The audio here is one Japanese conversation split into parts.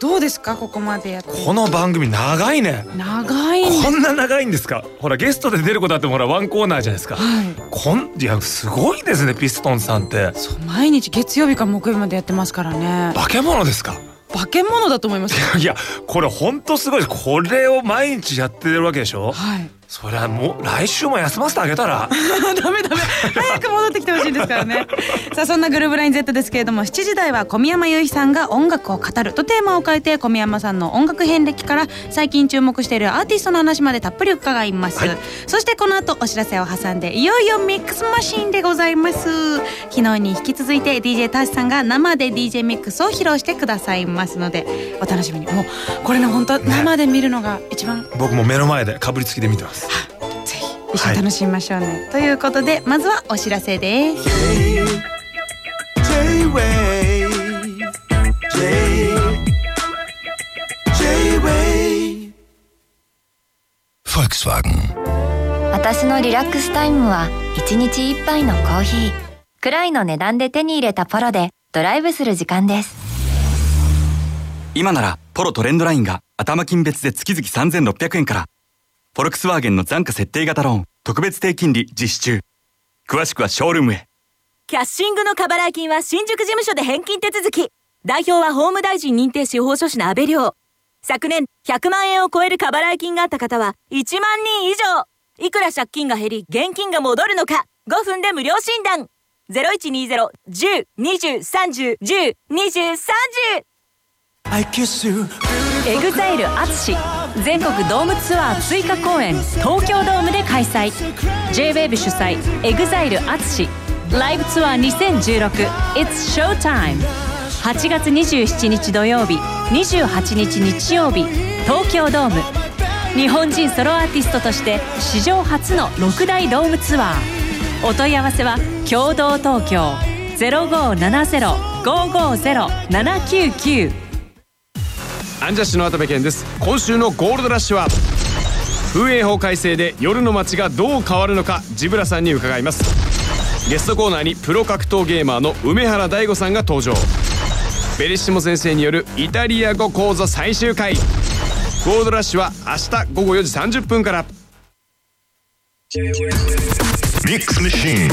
どうですかここまでやって。この番組長いね。長いんこんな長いんですか？ほらゲストで出ることあってもほらワンコーナーじゃないですか。はい。こんいやすごいですねピストンさんって。そう毎日月曜日から木曜日までやってますからね。化け物ですか？化け物だと思いますいやこれほんとすごいこれを毎日やってるわけでしょ？はいそりゃもう来週も休ませてあげたら。ダメダメ。早く戻ってきてほしいんですからね。さあそんなグルーブライン Z ですけれども7時台は小宮山雄飛さんが音楽を語るとテーマを変えて小宮山さんの音楽遍歴から最近注目しているアーティストの話までたっぷり伺います、はい。そしてこの後お知らせを挟んでいよいよミックスマシーンでございます。昨日に引き続いて DJ タシさんが生で DJ ミックスを披露してくださいますのでお楽しみに。もうこれね本当生で見るのが一番。僕も目の前でかぶりつきで見てますぜひ一緒に楽しみましょうね、ということでまずはお知らせです。私のリラックスタイムは1日1杯のコーヒーくらいの値段で手に入れたポロでドライブする時間です。今ならポロトレンドラインが頭金別で月々3600円からフォルクスワーゲンの残価設定型ローン特別低金利実施中詳しくはショールームへキャッシングの過払い金は新宿事務所で返金手続き。代表は法務大臣認定司法書士の安倍亮。昨年100万円を超える過払い金があった方は1万人以上。いくら借金が減り現金が戻るのか。5分で無料診断。0120-10-20-30-10-20-30! I kiss you EXILE ATSUSHI 全国ドームツアー追加公演東京ドームで開催。J-WAVE 主催 EXILE ATSUSHI ライブツアー 2016It's Showtime 8月27日土曜日28日日曜日東京ドーム。日本人ソロアーティストとして史上初の6大ドームツアー。お問い合わせは共同東京0570-550-799ンジャッシュの渡部健です。今週のゴールドラッシュは風営法改正で夜の街がどう変わるのかジブラさんに伺います。ゲストコーナーにプロ格闘ゲーマーの梅原大吾さんが登場。ベリッシモ先生によるイタリア語講座最終回。ゴールドラッシュは明日午後4時30分から。Mix Machine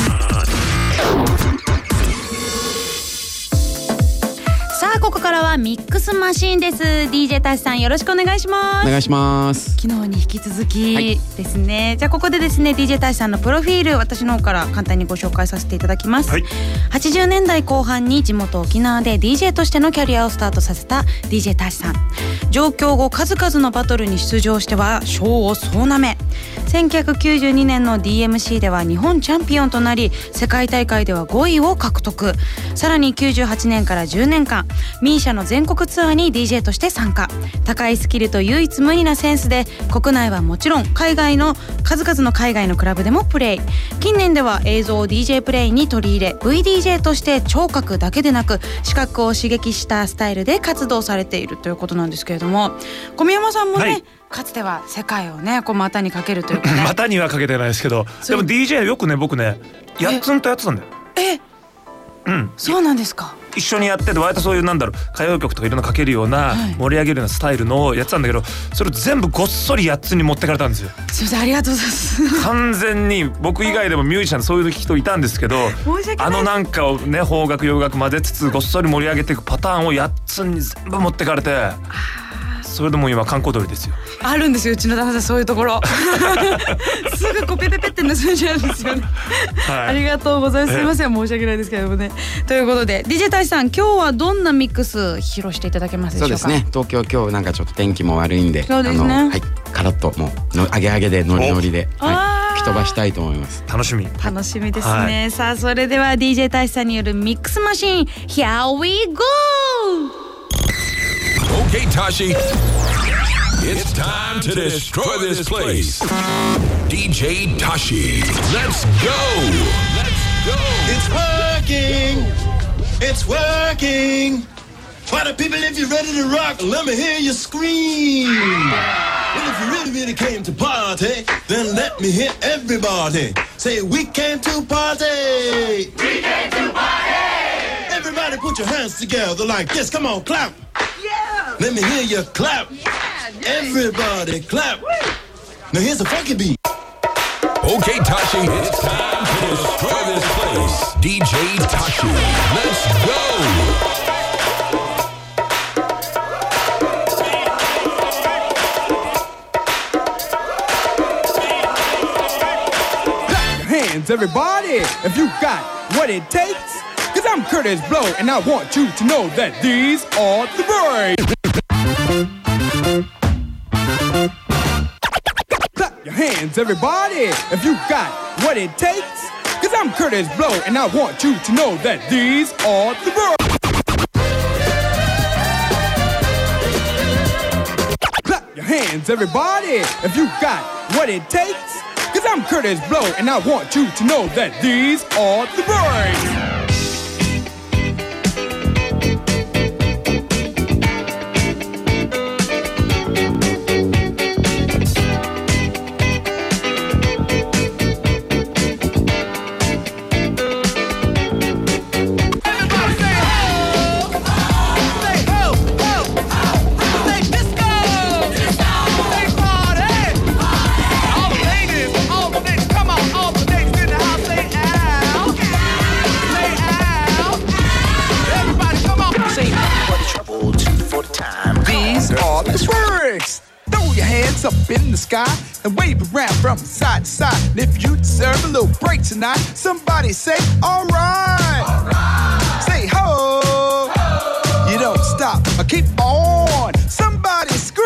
さあここからはミックスマシーンです。DJ タシさんよろしくお願いします。お願いします。昨日に引き続きはい。ですね、じゃあここでですね DJ タシさんのプロフィール私の方から簡単にご紹介させていただきます、はい。80年代後半に地元沖縄で DJ としてのキャリアをスタートさせた DJ タシさん。上京後数々のバトルに出場しては賞を総なめ1992年の DMC では日本チャンピオンとなり世界大会では5位を獲得さらに98年から10年間 MISIA の全国ツアーに DJ として参加。高いスキルと唯一無二なセンスで国内はもちろん海外の数々の海外のクラブでもプレイ。近年では映像を DJ プレイに取り入れ VDJ として聴覚だけでなく視覚を刺激したスタイルで活動されているということなんですけれども。小宮山さんもね、はい。かつては世界をねこう股にかけるというかね。股にはかけてないですけどでも DJ よくね僕ねやっつんとやってたんだよ。え。うん。そうなんですか。一緒にやってて割とそういうなんだろう歌謡曲とかいろんなかけるようなはい。盛り上げるようなスタイルのをやってたんだけどそれを全部ごっそりやっつに持ってかれたんですよ。すみませんありがとうございます。完全に僕以外でもミュージシャンそういう人いたんですけど申し訳ない。あのなんかをね邦楽洋楽混ぜつつごっそり盛り上げていくパターンをやっつに全部持ってかれてそれでもう今観光鳥ですよ。あるんですようちの旦那さんそういうところ。すぐこうペペペって盗んじゃうんですよね、はい。ありがとうございます。すいません申し訳ないですけどもね。ということで DJ 大志さん今日はどんなミックス披露していただけますでしょうか？そうですね。東京今日なんかちょっと天気も悪いんでそうですね。はいカラッともうの上げ上げでノリノリで、はい、吹き飛ばしたいと思います。楽しみ。楽しみですね、さあそれでは DJ 大志さんによるミックスマシーン Here we go! Okay, Tashi. It's time to destroy this place. DJ Tashi. Let's go. Let's go. It's working. It's working. Party people, if you're ready to rock, let me hear you scream. Well, if you really, really came to party, then let me hear everybody say, We came to party. We came to party. Everybody put your hands together like this. Come on, clap. Yeah. Let me hear you clap. Everybody clap. Now here's a funky beat. Okay, Tashi, it's time to destroy this place. DJ Tashi, let's go. Clap your hands, everybody, if you got what it takes. Cause I'm Curtis Blow, and I want you to know that these are the breaks. Hands, everybody, if you got what it takes. Cause I'm Curtis Blow, and I want you to know that these are the breaks. Clap your hands, everybody, if you got what it takes. Cause I'm Curtis Blow, and I want you to know that these are the breaks. And wave around from side to side. And if you deserve a little break tonight, somebody say, alright. Say ho. You don't stop or keep on. Somebody scream.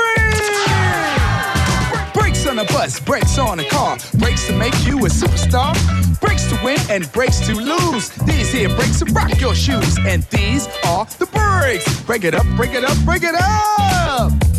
Brakes on a bus, brakes on a car, brakes to make you a superstar. Brakes to win and brakes to lose. These here brakes to rock your shoes. And these are the brakes. Break it up, break it up, break it up.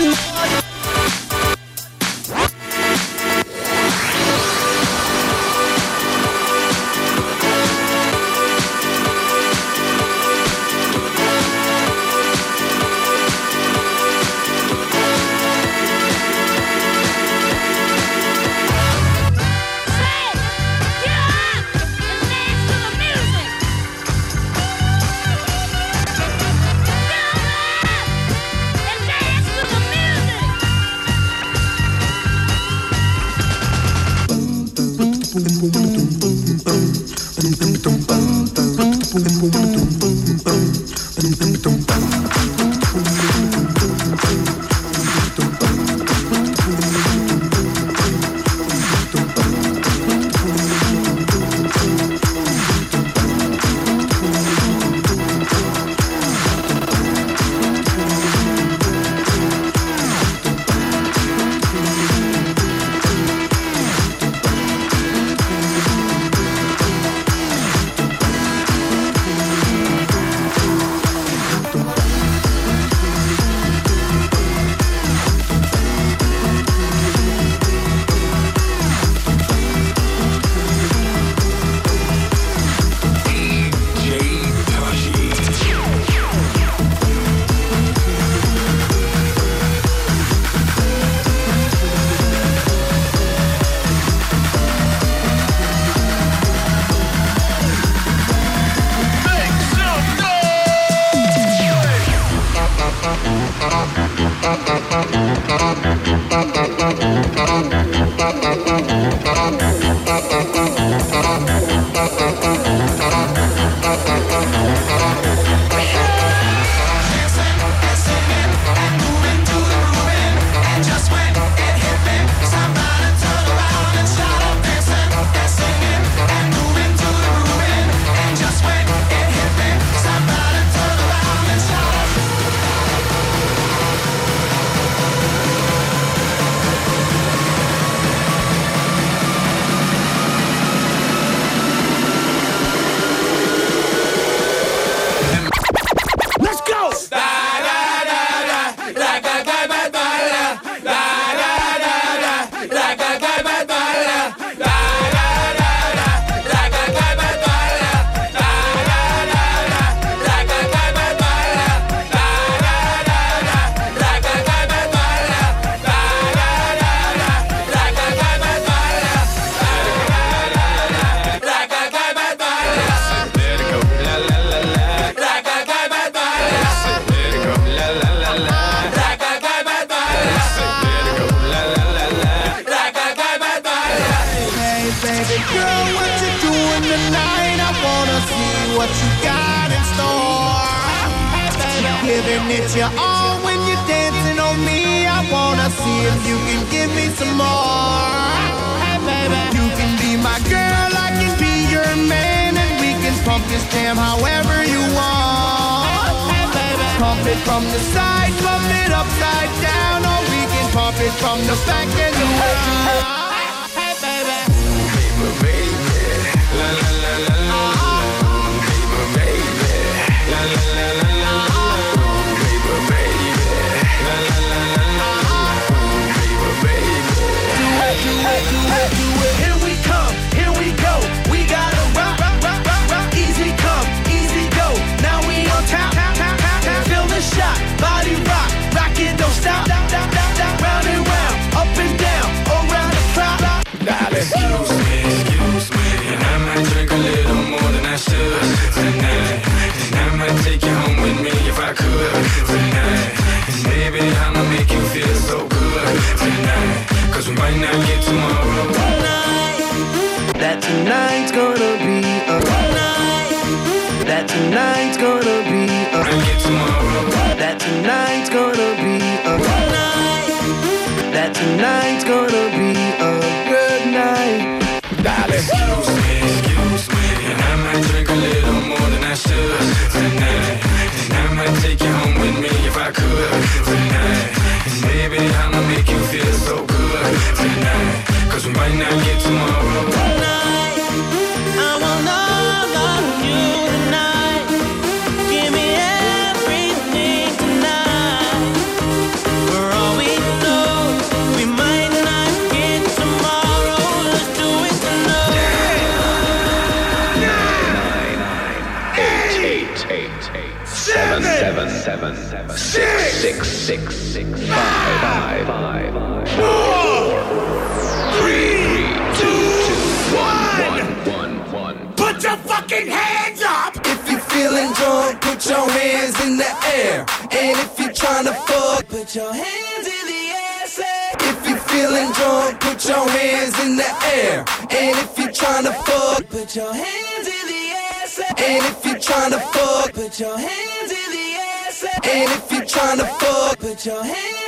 Thank you. it's your all when you're dancing on me. I wanna see if you can give me some more. Hey, baby. You can be my girl, I can be your man, and we can pump this jam however you want. Hey, baby. Pump it from the side, pump it upside down, or we can pump it from the back and the front. Tonight's gonna be a good night. Dale. Excuse me, excuse me, and I might drink a little more than I should tonight. And I might take you home with me if I could tonight. And I'ma make you feel so good tonight. Cause we might not get tomorrow. seven, six, six, six, six, five, five, five, five, four, three, two, two, one, one, one, one. Put your fucking hands up! If you're feeling drunk, put your hands in the air. And if you're trying to fuck, put your hands in the air. Say. If you're feeling drunk, put your hands in the air. And if you're trying to fuck, put your hands in the air. Say. And if you're trying to fuck, put your hands. And if you tryna fuck, put your hands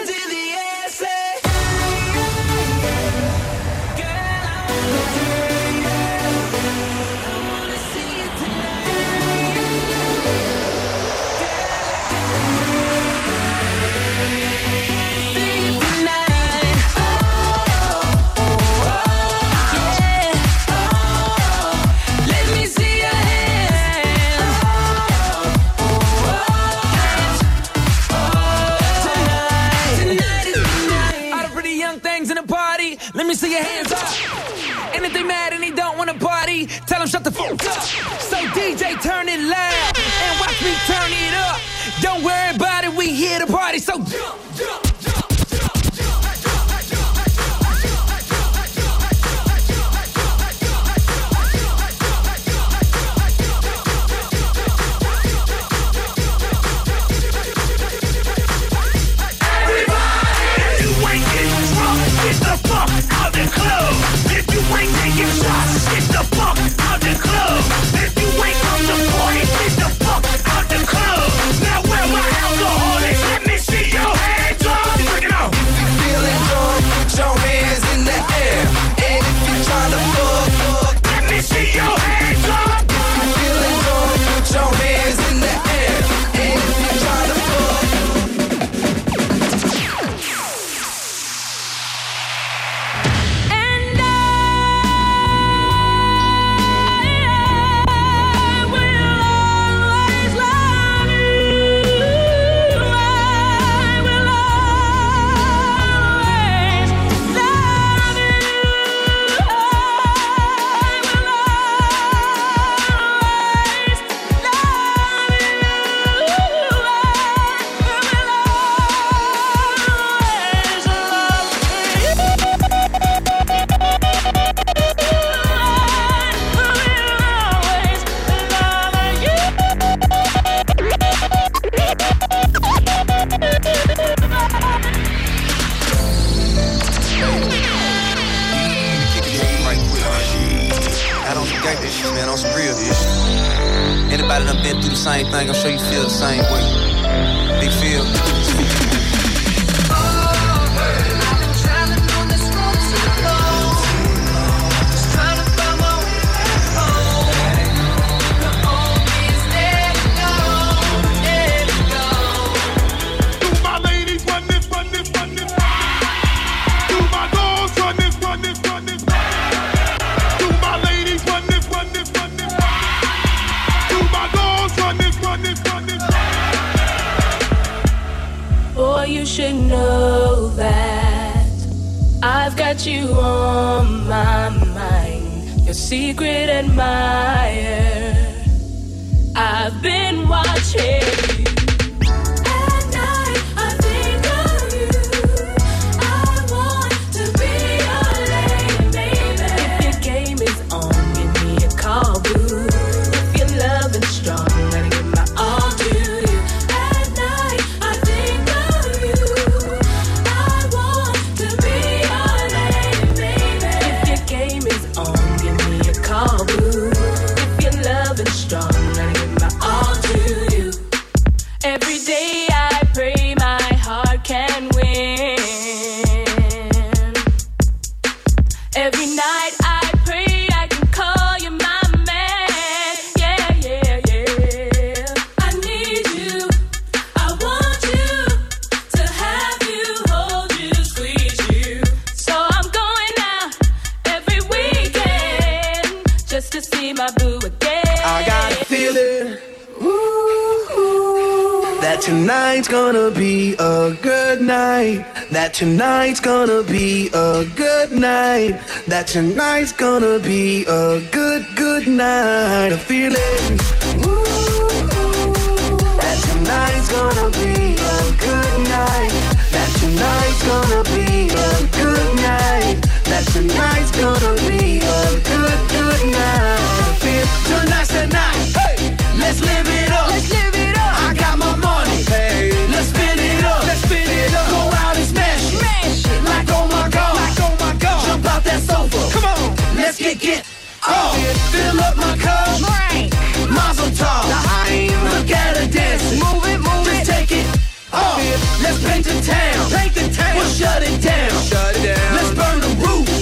Anybody done been through the same thing, I'm sure you feel the same way. Big feel. know that I've got you on my mind, your secret admirer. I've been watching. That tonight's gonna be a good night. That tonight's gonna be a good, good night. A feeling ooh, that tonight's gonna be Get get. Oh, fill up my cup. Drink. Mazel tov. Look at her dancing. Move it, move Just it. take it. Oh, let's paint the town. Paint the town. We'll shut it down. Shut it down. Let's burn the roof.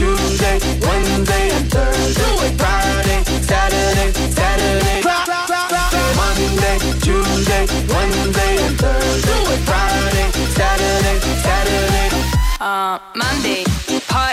Tuesday, Wednesday, and Thursday. Friday, Saturday, Saturday. Monday, Tuesday, Wednesday, and Thursday. Friday, Saturday, Saturday. Uh, Monday, party.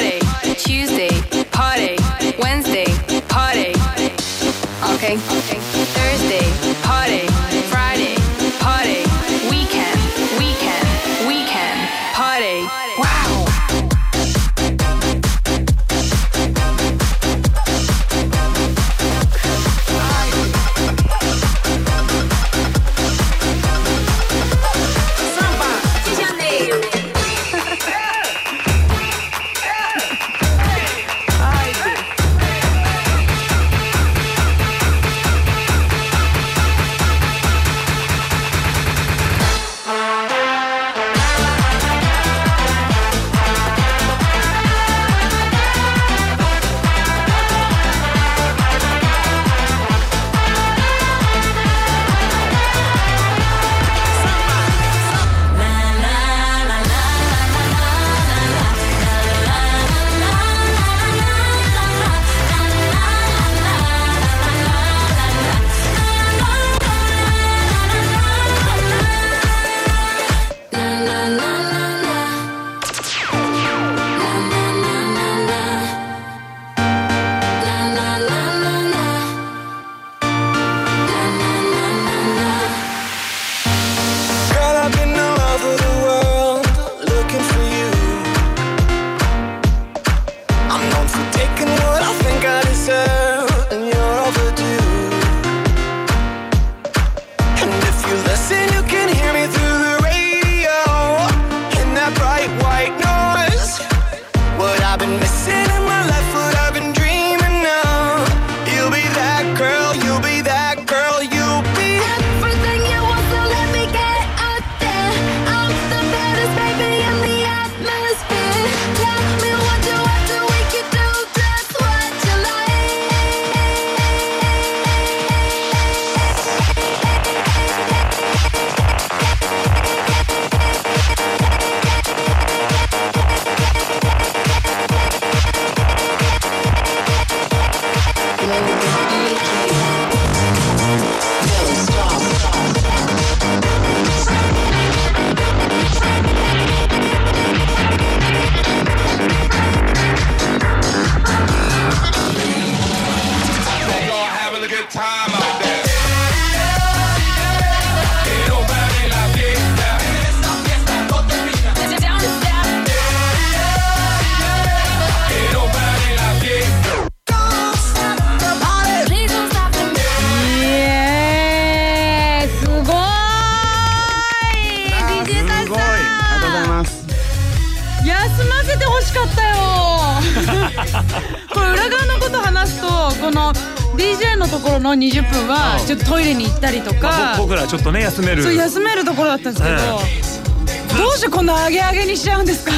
DJ のところの20分はちょっとトイレに行ったりとか。僕らちょっとね休める。そう休めるところだったんですけど、えどうしてこんな上げ上げにしちゃうんですか？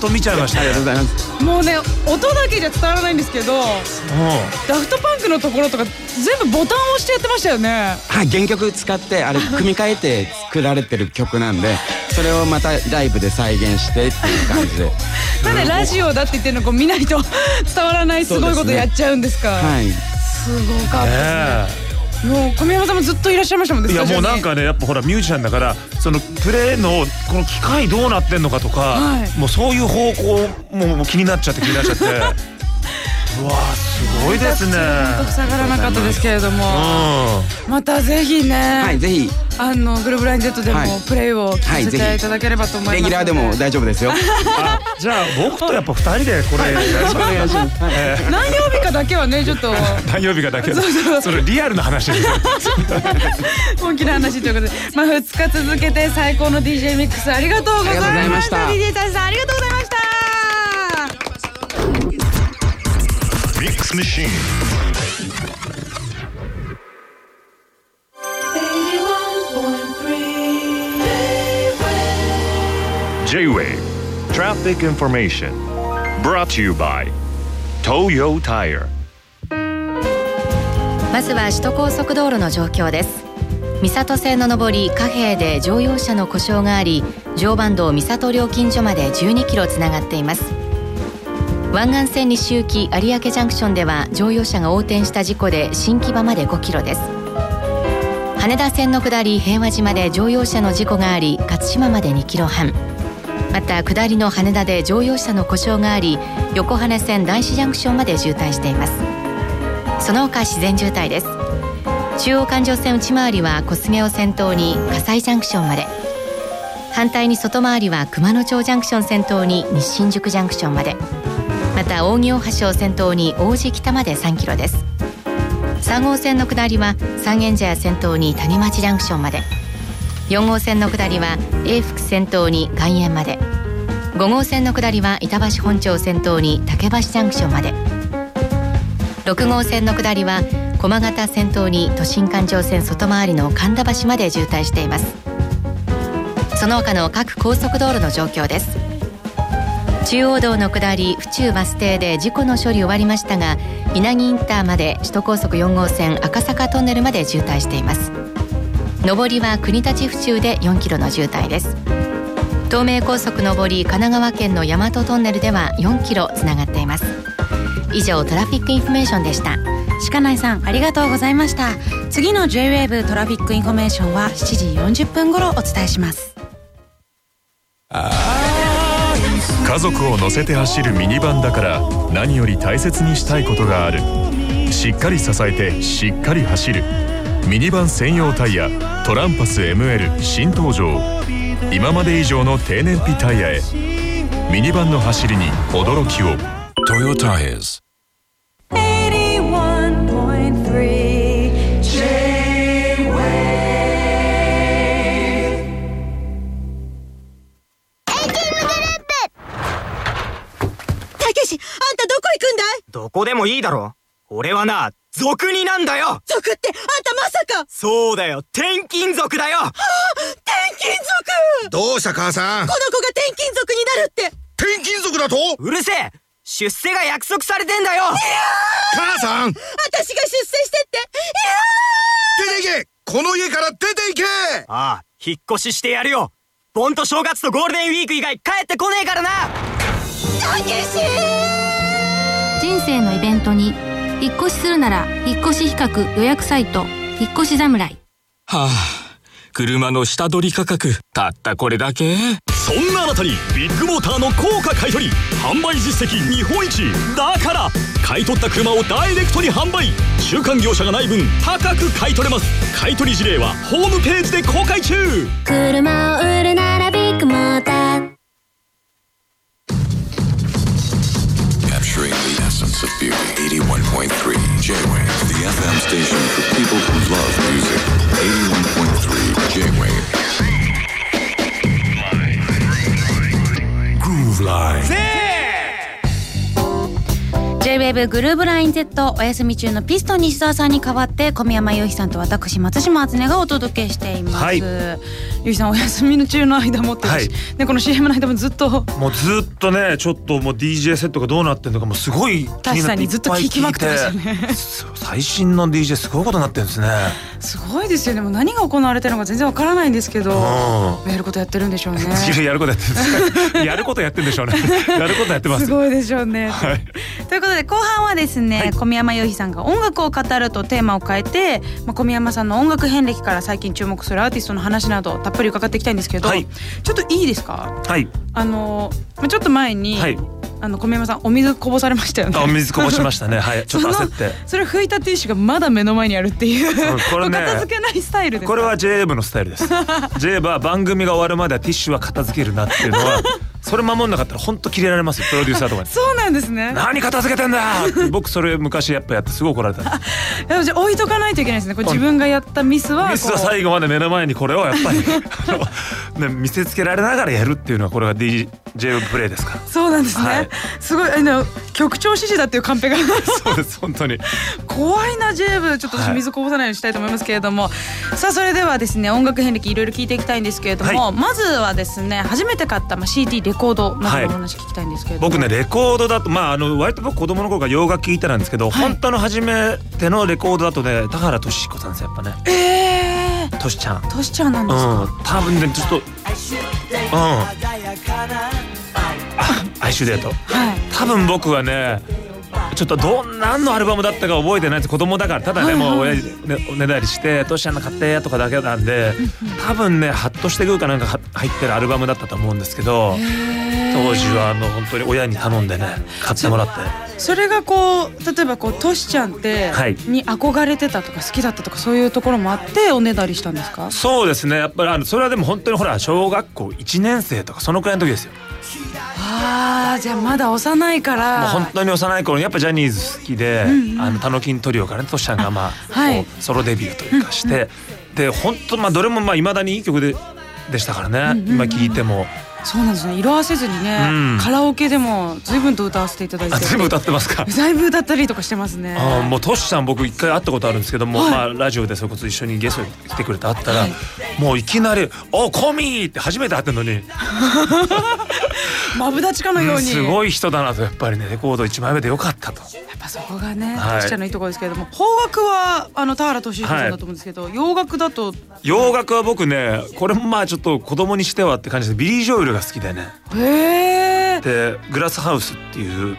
と見ちゃいました。ありがとうございますもうね音だけじゃ伝わらないんですけど。ダフトパンクのところとか全部ボタンを押してやってましたよね。はい原曲使ってあれ組み替えて作られてる曲なんでそれをまたライブで再現してっていう感じで。なんでラジオだって言ってるのこう見ないと 伝わらないすごいことやっちゃうんですか。はいすごかったですね。もう小宮山さんもずっといらっしゃいましたもんねいやもうなんかねやっぱほらミュージシャンだからそのプレーのこの機械どうなってんのかとか、はい。もうそういう方向ももう気になっちゃって気になっちゃって。うわーすごいですね。全く下がらなかったですけれども。うまたぜひねはいぜひ。あのグルーブライン Z ではい。もプレイを聞かせていただければと思いますレギュラーでも大丈夫ですよ。あじゃあ僕とやっぱ二人でこれ 何曜日かだけはねちょっと。何曜日かだけどそうそう。それリアルな話です本気な話ということで、まあ、2日続けて最高の DJ ミックスありがとうございました。ありがとうございました。DJ タシさんありがとう machine. J-Wave Traffic Information. Brought to you by Toyo Tire. まずは首都高速道路の状況です。三郷線の上り貨幣で乗用車の故障があり常磐道三郷料金所まで12キロつながっています。湾岸線西行き有明ジャンクションでは乗用車が横転した事故で新木場まで5キロです。羽田線の下り平和島で乗用車の事故があり勝島まで2キロ半。また下りの羽田で乗用車の故障があり横羽線大師ジャンクションまで渋滞しています。その他自然渋滞です。中央環状線内回りは小菅を先頭に葛西ジャンクションまで。反対に外回りは熊野町ジャンクション先頭に西新宿ジャンクションまで。た扇大橋を先頭に王子北まで3キロです。3号線の下りは三軒茶屋先頭に谷町ジャンクションまで。4号線の下りは永福先頭に外苑まで。5号線の下りは板橋本町先頭に竹橋ジャンクションまで。6号線の下りは駒形先頭に都心環状線外回りの神田橋まで渋滞しています。その他の各高速道路の状況です。中央道の下り府中バス停で事故の処理終わりましたが稲城インターまで首都高速4号線赤坂トンネルまで渋滞しています。上りは国立府中で4キロの渋滞です。東名高速上り神奈川県の大和トンネルでは4キロつながっています。以上トラフィックインフォメーションでした。鹿内さんありがとうございました。次の J-WAVE トラフィックインフォメーションは7時40分頃お伝えします家族を乗せて走るミニバンだから何より大切にしたいことがある。しっかり支えてしっかり走る。ミニバン専用タイヤトランパス ML 新登場。今まで以上の低燃費タイヤへ。ミニバンの走りに驚きを。トヨタイズこでもいいだろ俺はな、族になんだよ。族って、あんたまさか。そうだよ。転勤族だよ。はあ転勤族。どうした母さん？この子が転勤族になるって。転勤族だと？うるせえ。出世が約束されてんだよ。母さん！私が出世してって。出ていけ！この家から出ていけ！ああ、引っ越ししてやるよ。盆と正月とゴールデンウィーク以外帰ってこねえからな。たけし人生のイベントに引っ越しするなら引っ越し比較予約サイト引っ越し侍。はあ、車の下取り価格、たったこれだけ？そんなあなたにビッグモーターの高価買取販売実績日本一。だから買い取った車をダイレクトに販売。中間業者がない分高く買い取れます。買取事例はホームページで公開中。車を売るならビッグモーター Capturing the essence of beauty. 81.3 J-Wave The FM station for people who love music. 81.3 J-Wave Groove Line J-WAVE グルーブライン Z お休み中のピストン西澤さんに代わって小宮山由紀さんと私松島敦音がお届けしています、はい。由紀さんお休みの中の間もってるし、はい。ねこの CM の間もずっと。もうずっとねちょっともう DJ セットがどうなってんのかもうすごい気になって確かにずっと聞きまくってましたね。最新の DJ すごいことになってるんですね。すごいですよね。もう何が行われてるのか全然わからないんですけど。うやることやってるんでしょうね。やることやってるんでやることやってるんでしょうねやることやってます すごいでしょうね、はい。ということで後半はですね、小宮山由紀さんが音楽を語るとテーマを変えて、まあ、小宮山さんの音楽遍歴から最近注目するアーティストの話などたっぷり伺っていきたいんですけど、はい。ちょっといいですか？はい。あのまあちょっと前に、はい。あの小宮山さんお水こぼされましたよね。あお水こぼしましたね。はい。ちょっと焦って。それ拭いたティッシュがまだ目の前にあるっていう、うんこれね。片付けないスタイルですこれは j 部のスタイルです。J 部は番組が終わるまではティッシュは片付けるなっていうのはそれ守んなかったら本当切れられますよプロデューサーとかに。そうなんですね。何片付けてんだ！僕それ昔やっぱやってすごい怒られた。じゃあ置いとかないといけないですね。これ自分がやったミスはミスは最後まで目の前にこれをやっぱり ね見せつけられながらやるっていうのはこれが DJ プレイですか？らそうなんですね、はい。すごいあの局長指示だっていうカンペが。そうです本当に。怖いな J ブちょっと私はい水こぼさないようにしたいと思いますけれども、さあそれではですね音楽遍歴いろいろ聞いていきたいんですけれども、まずはですね初めて買った、まあ、CD レコードなどのお話聞きたいんですけれども、僕ねレコードだとまああの割と僕子供の頃から洋楽聴いてたんですけど、本当の初めてのレコードだとね田原俊彦さんですやっぱね。えトシちゃん。ー、トシちゃんなんうですか、ん。多分ねちょっとうん。あ哀愁デート多分僕はねちょっとどん何のアルバムだったか覚えてないです子供だからただね、はいはいもう親父ねおねだりして「トシちゃんの買って」とかだけなんで多分ねハッとしてくるかなんか入ってるアルバムだったと思うんですけど当時はあの本当に親に頼んでね買ってもらってそれがこう例えばこうトシちゃんって、はいに憧れてたとか好きだったとかそういうところもあっておねだりしたんですかそうですねやっぱりあのそれはでも本当にほら小学校1年生とかそのくらいの時ですよあーじゃあまだ幼いから。もう本当に幼い頃にやっぱジャニーズ好きで、うんうん。あのタノキントリオからねトシちゃんがまあ、はい。ソロデビューというかして、で本当まあどれもまあ未だにいい曲ででしたからね、うんうんうん。今聴いてもそうなんですね。色あせずにね、うん。カラオケでも随分と歌わせていただいて。あ全部歌ってますか。だいぶ歌ったりとかしてますね。あーもうトシさん僕一回会ったことあるんですけども、はい。まあラジオでそれこそ一緒にゲストに来てくれて会ったら、もういきなり「おコミー!」って初めて会ってんのに、マブダチかのように、すごい人だなと。やっぱりねレコード1枚目でよかったと。やっぱそこがね、はい。トシちゃんのいいところですけれども邦楽はあの田原俊彦さんだと思うんですけど、洋楽だと。洋楽は僕ねこれもまあちょっと子供にしてはって感じでビリー・ジョエルが好きでね。へえでグラスハウスっていう